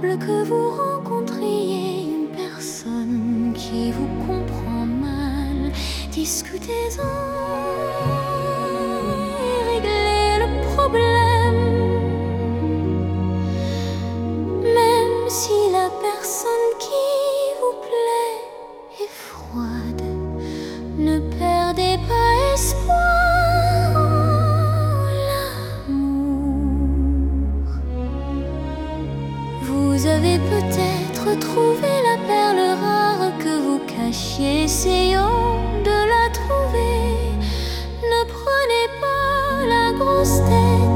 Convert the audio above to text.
que vous rencontriez une personne qui vous comprend mal. Discutez-en et réglez le problème. Même si la personne qui Vous avez peut-être trouvé la perle rare que vous cachiez. Essayons de la trouver. Ne prenez pas la grosse tête.